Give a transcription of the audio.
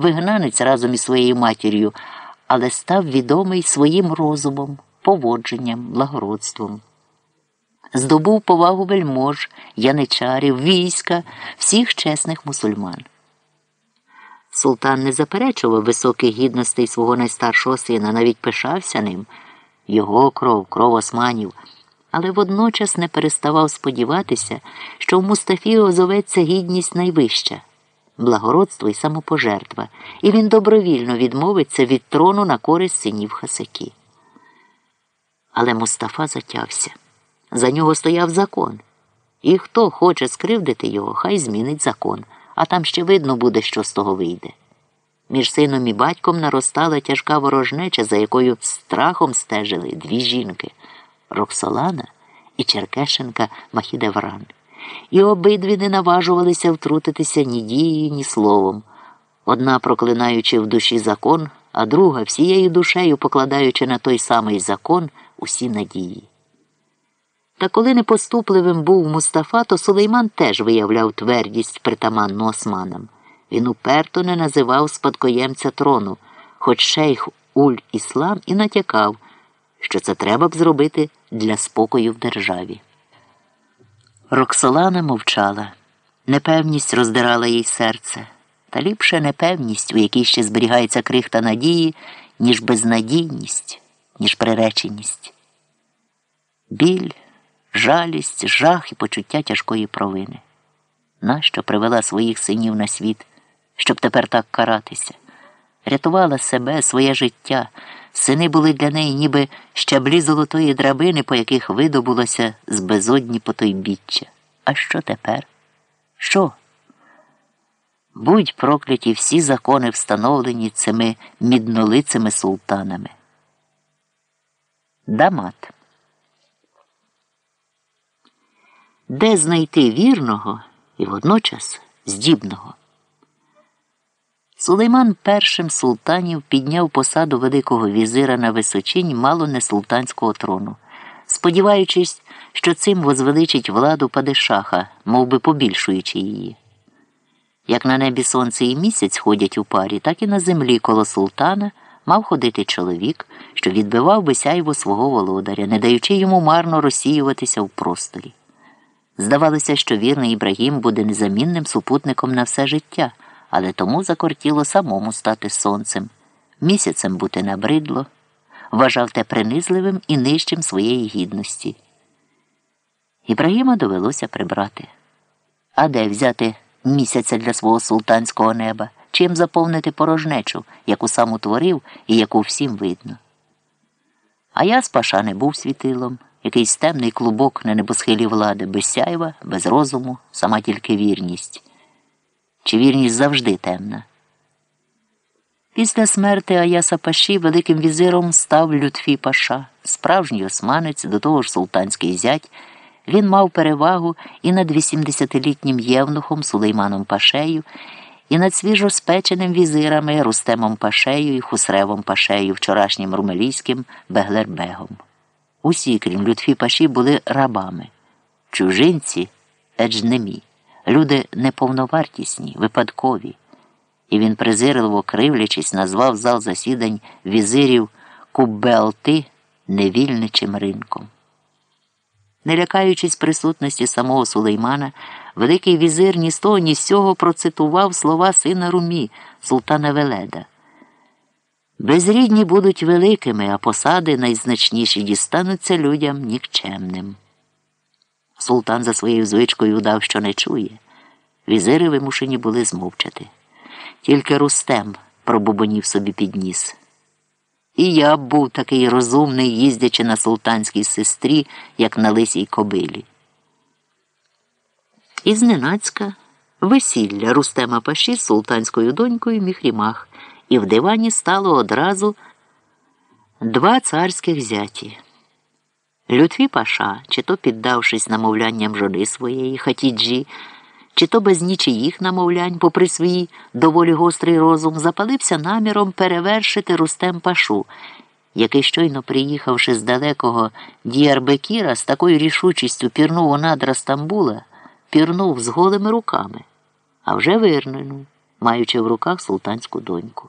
вигнанець разом із своєю матір'ю, але став відомий своїм розумом, поводженням, благородством. Здобув повагу вельмож, яничарів, війська, всіх чесних мусульман. Султан не заперечував високих гідностей свого найстаршого сина, навіть пишався ним, його кров, кров османів, але водночас не переставав сподіватися, що в Мустафі озоветься гідність найвища благородство і самопожертва, і він добровільно відмовиться від трону на користь синів Хасакі. Але Мустафа затявся. За нього стояв закон. І хто хоче скривдити його, хай змінить закон, а там ще видно буде, що з того вийде. Між сином і батьком наростала тяжка ворожнеча, за якою страхом стежили дві жінки Роксолана і Черкешенка Махідевран. І обидві не наважувалися втрутитися ні дією, ні словом, одна проклинаючи в душі закон, а друга всією душею покладаючи на той самий закон усі надії. Та коли непоступливим був Мустафа, то Сулейман теж виявляв твердість притаманну османам. Він уперто не називав спадкоємця трону, хоч шейх Уль Іслам і натякав, що це треба б зробити для спокою в державі. Роксолана мовчала, непевність роздирала їй серце, та ліпше непевність, у якій ще зберігається крихта надії, ніж безнадійність, ніж приреченість. Біль, жалість, жах і почуття тяжкої провини. Нащо привела своїх синів на світ, щоб тепер так каратися? Рятувала себе, своє життя. Сини були для неї ніби щаблі золотої драбини, по яких видобулося з безодні потойбіччя. А що тепер? Що? Будь прокляті всі закони, встановлені цими міднолицими султанами. Дамат. Де знайти вірного і водночас здібного? Сулейман першим султанів підняв посаду Великого візира на височинь мало не султанського трону, сподіваючись, що цим возвеличить владу падишаха, мов би побільшуючи її. Як на небі сонце і місяць ходять у парі, так і на землі коло султана мав ходити чоловік, що відбивав би сяйво свого володаря, не даючи йому марно розсіюватися в просторі. Здавалося, що вірний Ібрагім буде незамінним супутником на все життя але тому закортіло самому стати сонцем, місяцем бути набридло, вважав те принизливим і нижчим своєї гідності. Ібрагіма довелося прибрати. А де взяти місяця для свого султанського неба, чим заповнити порожнечу, яку сам утворив і яку всім видно? А я з паша не був світилом, якийсь темний клубок на небосхилі влади, без сяйва, без розуму, сама тільки вірність чи вірність завжди темна. Після смерти Аяса Паші великим візиром став Лютфі Паша, справжній османець, до того ж султанський зять. Він мав перевагу і над 80-літнім євнухом Сулейманом Пашею, і над свіжоспеченим візирами Рустемом Пашею і Хусревом Пашею, вчорашнім румелійським Беглербегом. Усі, крім Лютфі Паші, були рабами, чужинці еджнемі люди неповновартісні, випадкові, і він, презирливо кривлячись, назвав зал засідань візирів Куббеалти невільничим ринком. Не лякаючись присутності самого Сулеймана, Великий візир ні з того, ні з сього процитував слова сина Румі, султана Веледа. Безрідні будуть великими, а посади найзначніші дістануться людям нікчемним. Султан за своєю звичкою удав, що не чує. Візири вимушені були змовчати. Тільки Рустем пробубонів собі підніс. І я був такий розумний, їздячи на султанській сестрі, як на лисій кобилі. І зненацька весілля Рустема Паші з султанською донькою Міхрімах, і в дивані стало одразу два царських зяті. Лютві Паша, чи то піддавшись намовлянням жони своєї хатіджі, чи то без нічиїх намовлянь, попри свій доволі гострий розум, запалився наміром перевершити Рустем Пашу, який, щойно приїхавши з далекого Діарбекіра, з такою рішучістю пірнув у надра Стамбула, пірнув з голими руками, а вже вирненув маючи в руках султанську доньку.